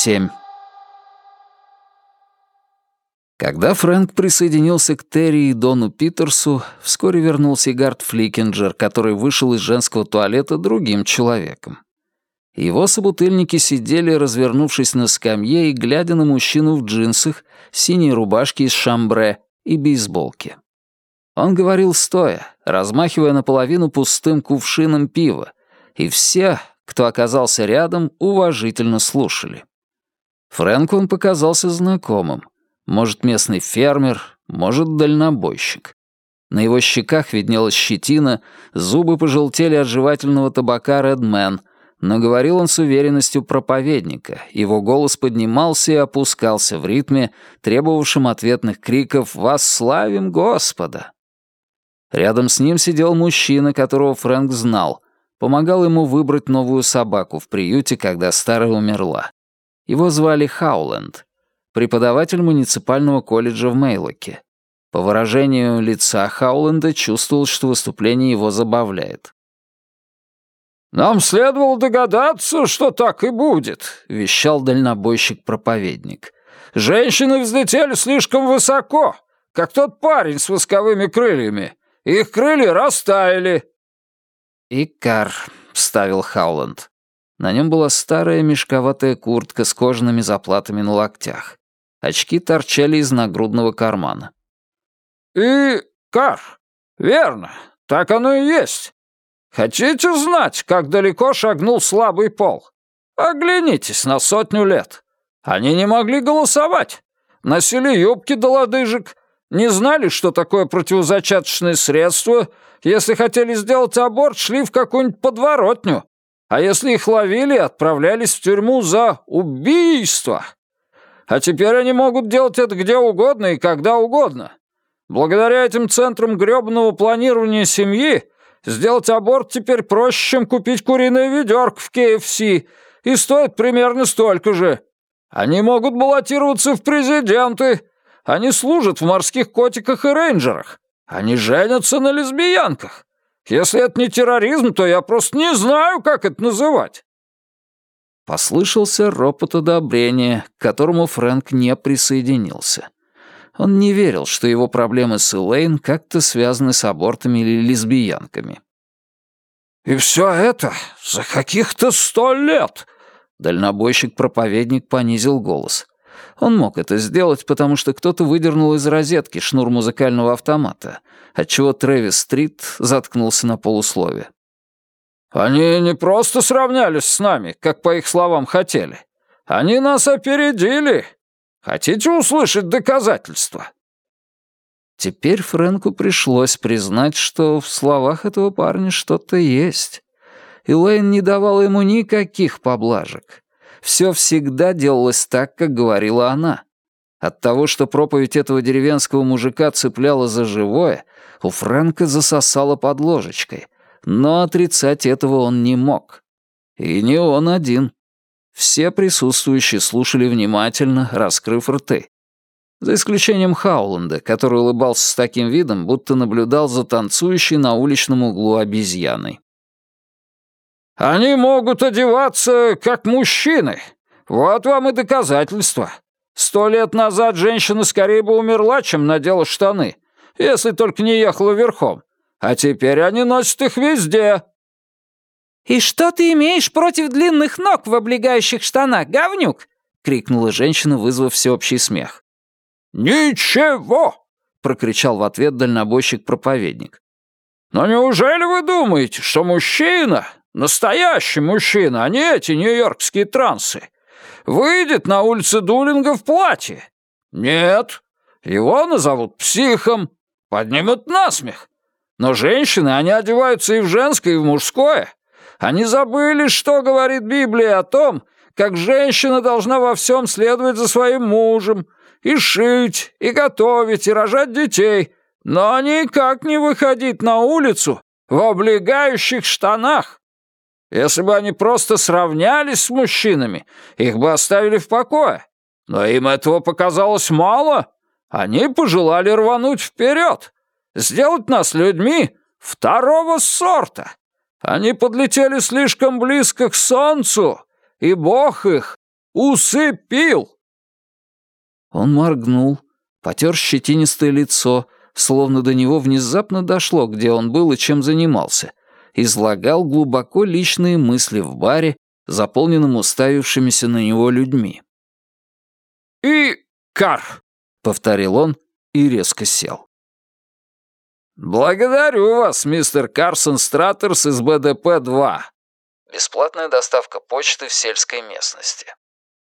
7. Когда Фрэнк присоединился к Терри и Дону Питерсу, вскоре вернулся Гард Фликинджер, который вышел из женского туалета другим человеком. Его собутыльники сидели, развернувшись на скамье и глядя на мужчину в джинсах, синей рубашке из шамбре и бейсболке. Он говорил стоя, размахивая наполовину пустым кувшином пива, и все, кто оказался рядом, уважительно слушали. Фрэнку он показался знакомым. Может, местный фермер, может, дальнобойщик. На его щеках виднелась щетина, зубы пожелтели от жевательного табака «Редмен», но говорил он с уверенностью проповедника. Его голос поднимался и опускался в ритме, требовавшем ответных криков «Восславим Господа!». Рядом с ним сидел мужчина, которого Фрэнк знал. Помогал ему выбрать новую собаку в приюте, когда старая умерла. Его звали Хауленд, преподаватель муниципального колледжа в Мейлоке. По выражению лица Хауленда чувствовал, что выступление его забавляет. «Нам следовало догадаться, что так и будет», — вещал дальнобойщик-проповедник. «Женщины взлетели слишком высоко, как тот парень с восковыми крыльями. Их крылья растаяли». «Икар», — вставил Хауланд. На нем была старая мешковатая куртка с кожаными заплатами на локтях. Очки торчали из нагрудного кармана. «Икар, верно, так оно и есть. Хотите знать, как далеко шагнул слабый пол? Оглянитесь на сотню лет. Они не могли голосовать. Носили юбки до лодыжек, не знали, что такое противозачаточное средство. Если хотели сделать аборт, шли в какую-нибудь подворотню. А если их ловили, отправлялись в тюрьму за убийство. А теперь они могут делать это где угодно и когда угодно. Благодаря этим центрам грёбаного планирования семьи Сделать аборт теперь проще, чем купить куриное ведерко в KFC, и стоит примерно столько же. Они могут баллотироваться в президенты. Они служат в морских котиках и рейнджерах. Они женятся на лесбиянках. Если это не терроризм, то я просто не знаю, как это называть». Послышался ропот одобрения, к которому Фрэнк не присоединился. Он не верил, что его проблемы с Элейн как-то связаны с абортами или лесбиянками. «И все это за каких-то сто лет!» Дальнобойщик-проповедник понизил голос. Он мог это сделать, потому что кто-то выдернул из розетки шнур музыкального автомата, отчего Трэвис Стрит заткнулся на полуслове. «Они не просто сравнялись с нами, как по их словам хотели. Они нас опередили. Хотите услышать доказательства?» Теперь Фрэнку пришлось признать, что в словах этого парня что-то есть. Элейн не давала ему никаких поблажек. Все всегда делалось так, как говорила она. От того, что проповедь этого деревенского мужика цепляла за живое, у Фрэнка засосало под ложечкой. Но отрицать этого он не мог. И не он один. Все присутствующие слушали внимательно, раскрыв рты. За исключением Хауланда, который улыбался с таким видом, будто наблюдал за танцующей на уличном углу обезьяной. «Они могут одеваться, как мужчины. Вот вам и доказательство. Сто лет назад женщина скорее бы умерла, чем надела штаны, если только не ехала верхом. А теперь они носят их везде, «И что ты имеешь против длинных ног в облегающих штанах, говнюк?» — крикнула женщина, вызвав всеобщий смех. «Ничего!» — прокричал в ответ дальнобойщик-проповедник. «Но неужели вы думаете, что мужчина, настоящий мужчина, а не эти нью-йоркские трансы, выйдет на улице Дулинга в платье? Нет, его назовут психом, поднимут насмех. Но женщины, они одеваются и в женское, и в мужское. Они забыли, что говорит Библия о том, как женщина должна во всем следовать за своим мужем, и шить, и готовить, и рожать детей, но никак не выходить на улицу в облегающих штанах. Если бы они просто сравнялись с мужчинами, их бы оставили в покое. Но им этого показалось мало. Они пожелали рвануть вперед, сделать нас людьми второго сорта. Они подлетели слишком близко к солнцу, и Бог их Усыпил!» Он моргнул, потер щетинистое лицо, словно до него внезапно дошло, где он был и чем занимался, излагал глубоко личные мысли в баре, заполненном уставившимися на него людьми. «И кар», — повторил он и резко сел. «Благодарю вас, мистер Карсон Стратерс из БДП-2». Бесплатная доставка почты в сельской местности.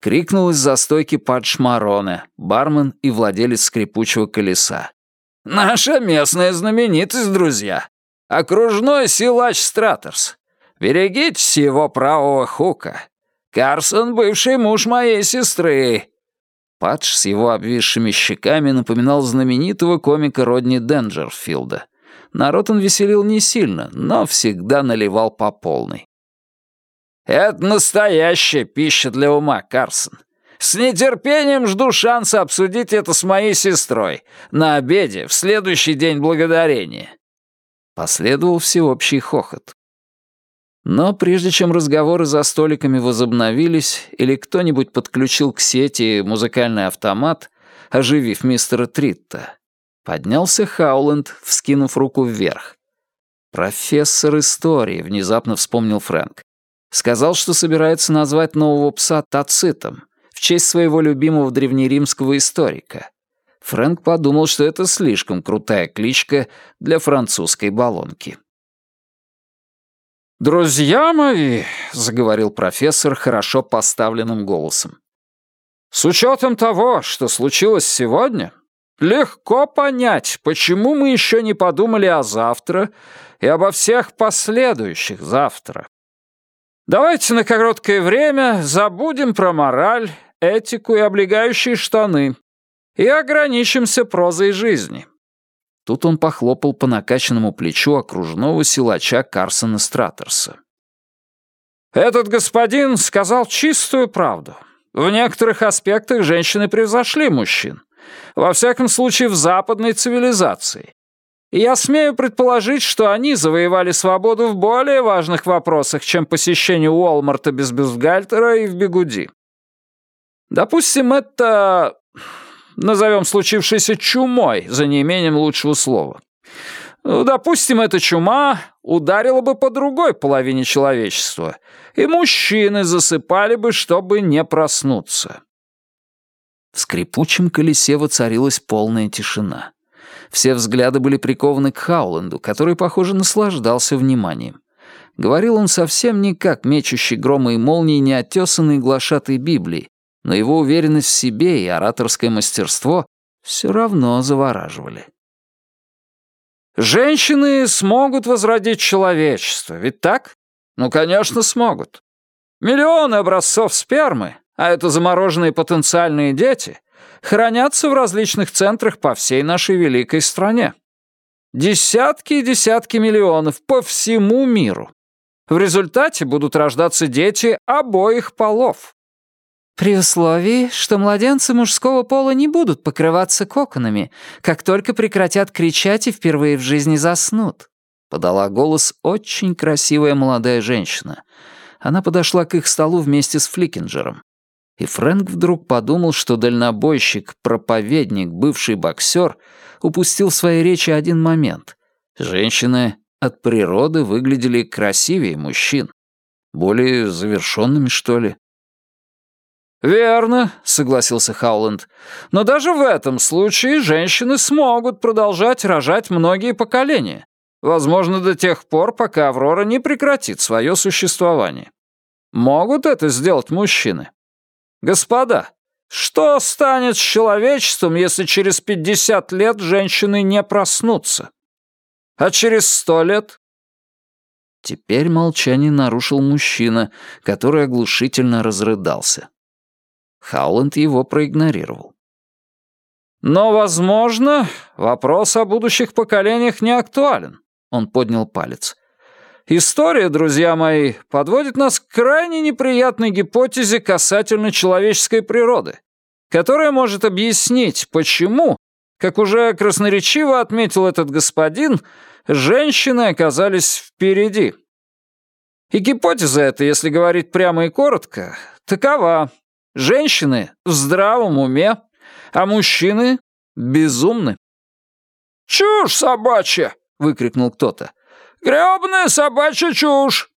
Крикнул из-за стойки Падж Мароне, бармен и владелец скрипучего колеса. «Наша местная знаменитость, друзья. Окружной силач Стратерс. Берегитесь его правого хука. Карсон — бывший муж моей сестры». Падж с его обвисшими щеками напоминал знаменитого комика Родни Денджерфилда. Народ он веселил не сильно, но всегда наливал по полной. «Это настоящая пища для ума, Карсон. С нетерпением жду шанса обсудить это с моей сестрой на обеде в следующий день благодарения». Последовал всеобщий хохот. Но прежде чем разговоры за столиками возобновились или кто-нибудь подключил к сети музыкальный автомат, оживив мистера Тритта, поднялся Хауленд, вскинув руку вверх. «Профессор истории», — внезапно вспомнил Фрэнк. Сказал, что собирается назвать нового пса Тацитом в честь своего любимого древнеримского историка. Фрэнк подумал, что это слишком крутая кличка для французской баллонки. «Друзья мои», — заговорил профессор хорошо поставленным голосом, «с учетом того, что случилось сегодня, легко понять, почему мы еще не подумали о завтра и обо всех последующих завтра. Давайте на короткое время забудем про мораль, этику и облегающие штаны и ограничимся прозой жизни. Тут он похлопал по накачанному плечу окружного силача Карсона Стратерса. «Этот господин сказал чистую правду. В некоторых аспектах женщины превзошли мужчин. Во всяком случае, в западной цивилизации. И я смею предположить, что они завоевали свободу в более важных вопросах, чем посещение Уолмарта без бюстгальтера и в бегуди. Допустим, это назовем случившееся чумой, за неимением лучшего слова. Ну, допустим, эта чума ударила бы по другой половине человечества, и мужчины засыпали бы, чтобы не проснуться. В скрипучем колесе воцарилась полная тишина. Все взгляды были прикованы к Хауленду, который, похоже, наслаждался вниманием. Говорил он совсем не как мечущий громы и молнии неотесанный глашатый Библии, но его уверенность в себе и ораторское мастерство все равно завораживали. «Женщины смогут возродить человечество, ведь так? Ну, конечно, смогут. Миллионы образцов спермы, а это замороженные потенциальные дети, хранятся в различных центрах по всей нашей великой стране. Десятки и десятки миллионов по всему миру. В результате будут рождаться дети обоих полов. При условии, что младенцы мужского пола не будут покрываться коконами, как только прекратят кричать и впервые в жизни заснут», — подала голос очень красивая молодая женщина. Она подошла к их столу вместе с Фликинджером. И Фрэнк вдруг подумал, что дальнобойщик, проповедник, бывший боксер упустил в своей речи один момент. Женщины от природы выглядели красивее мужчин. Более завершенными, что ли. «Верно», — согласился Хауленд. «Но даже в этом случае женщины смогут продолжать рожать многие поколения. Возможно, до тех пор, пока Аврора не прекратит свое существование. Могут это сделать мужчины? Господа, что станет с человечеством, если через 50 лет женщины не проснутся? А через сто лет?» Теперь молчание нарушил мужчина, который оглушительно разрыдался. Хауленд его проигнорировал. «Но, возможно, вопрос о будущих поколениях не актуален», — он поднял палец. «История, друзья мои, подводит нас к крайне неприятной гипотезе касательно человеческой природы, которая может объяснить, почему, как уже красноречиво отметил этот господин, женщины оказались впереди. И гипотеза эта, если говорить прямо и коротко, такова. Женщины в здравом уме, а мужчины безумны. «Чушь собачья!» — выкрикнул кто-то. «Грёбаная собачья чушь!»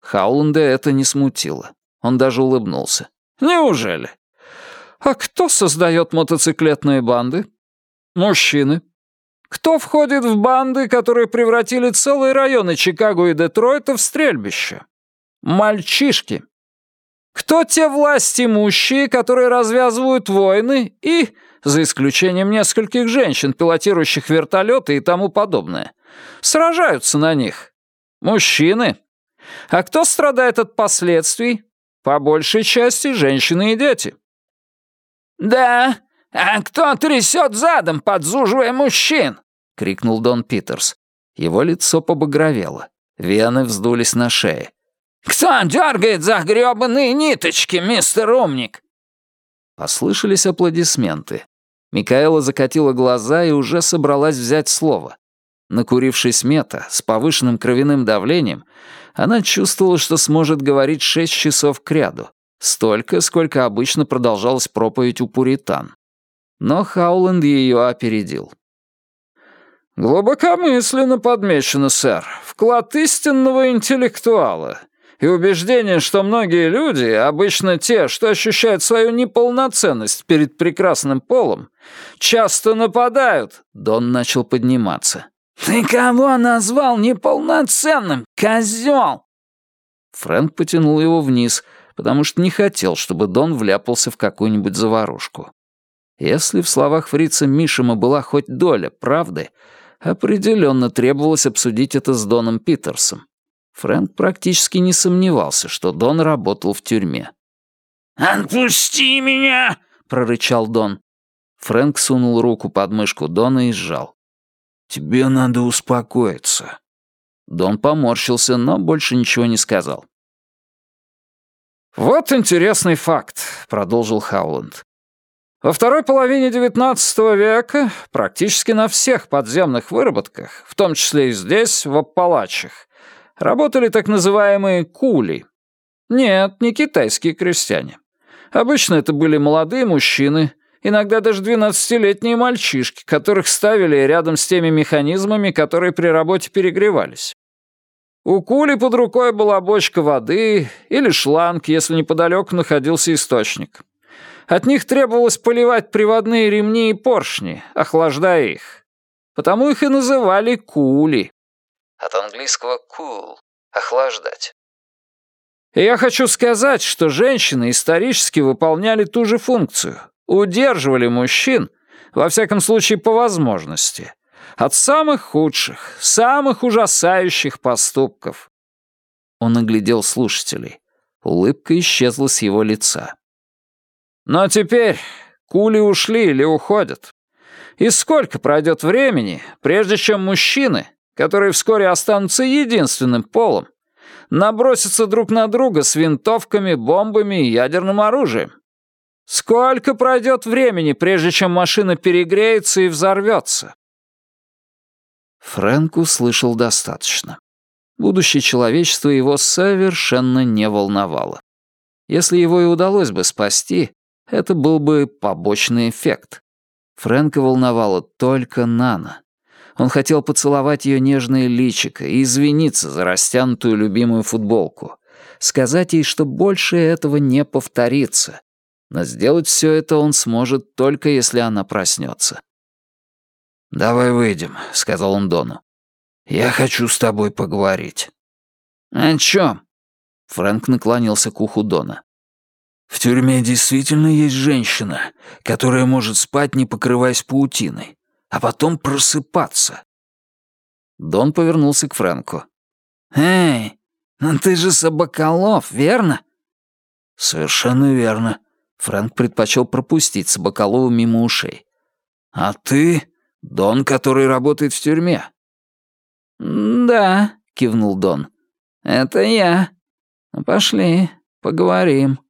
Хауланда это не смутило. Он даже улыбнулся. «Неужели? А кто создает мотоциклетные банды? Мужчины. Кто входит в банды, которые превратили целые районы Чикаго и Детройта в стрельбище? Мальчишки. Кто те власть имущие, которые развязывают войны и, за исключением нескольких женщин, пилотирующих вертолеты и тому подобное, сражаются на них? Мужчины. А кто страдает от последствий? По большей части женщины и дети. «Да, а кто трясет задом, подзуживая мужчин?» — крикнул Дон Питерс. Его лицо побагровело. Вены вздулись на шее. «Кто дергает за грёбаные ниточки, мистер Умник?» Послышались аплодисменты. Микаэла закатила глаза и уже собралась взять слово. Накурившись мета, с повышенным кровяным давлением, она чувствовала, что сможет говорить шесть часов кряду. Столько, сколько обычно продолжалась проповедь у пуритан. Но Хауленд ее опередил. «Глубокомысленно подмечено, сэр. Вклад истинного интеллектуала. И убеждение, что многие люди, обычно те, что ощущают свою неполноценность перед прекрасным полом, часто нападают». Дон начал подниматься. «Ты кого назвал неполноценным, козел?» Фрэнк потянул его вниз, потому что не хотел, чтобы Дон вляпался в какую-нибудь заварушку. Если в словах фрица Мишима была хоть доля правды, определенно требовалось обсудить это с Доном Питерсом. Фрэнк практически не сомневался, что Дон работал в тюрьме. «Отпусти меня!» — прорычал Дон. Фрэнк сунул руку под мышку Дона и сжал. «Тебе надо успокоиться». Дон поморщился, но больше ничего не сказал. «Вот интересный факт», — продолжил Хауленд. Во второй половине XIX века практически на всех подземных выработках, в том числе и здесь, в Аппалачах, работали так называемые кули. Нет, не китайские крестьяне. Обычно это были молодые мужчины, иногда даже 12-летние мальчишки, которых ставили рядом с теми механизмами, которые при работе перегревались. У кули под рукой была бочка воды или шланг, если неподалеку находился источник. От них требовалось поливать приводные ремни и поршни, охлаждая их. Потому их и называли кули. От английского cool — охлаждать. Я хочу сказать, что женщины исторически выполняли ту же функцию. Удерживали мужчин, во всяком случае по возможности, от самых худших, самых ужасающих поступков. Он оглядел слушателей. Улыбка исчезла с его лица. Но теперь кули ушли или уходят. И сколько пройдет времени, прежде чем мужчины, которые вскоре останутся единственным полом, набросятся друг на друга с винтовками, бомбами и ядерным оружием? Сколько пройдет времени, прежде чем машина перегреется и взорвется? Фрэнк услышал достаточно. Будущее человечества его совершенно не волновало. Если его и удалось бы спасти, это был бы побочный эффект. Фрэнка волновало только Нана. Он хотел поцеловать ее нежное личико и извиниться за растянутую любимую футболку. Сказать ей, что больше этого не повторится. Но сделать все это он сможет только если она проснется. «Давай выйдем», — сказал он Дону. «Я хочу с тобой поговорить». «О чем?» Фрэнк наклонился к уху Дона. В тюрьме действительно есть женщина, которая может спать, не покрываясь паутиной, а потом просыпаться. Дон повернулся к Фрэнку. «Эй, ну ты же Собаколов, верно?» «Совершенно верно». Фрэнк предпочел пропустить Собаколова мимо ушей. «А ты — Дон, который работает в тюрьме?» «Да», — кивнул Дон. «Это я. Ну, пошли, поговорим».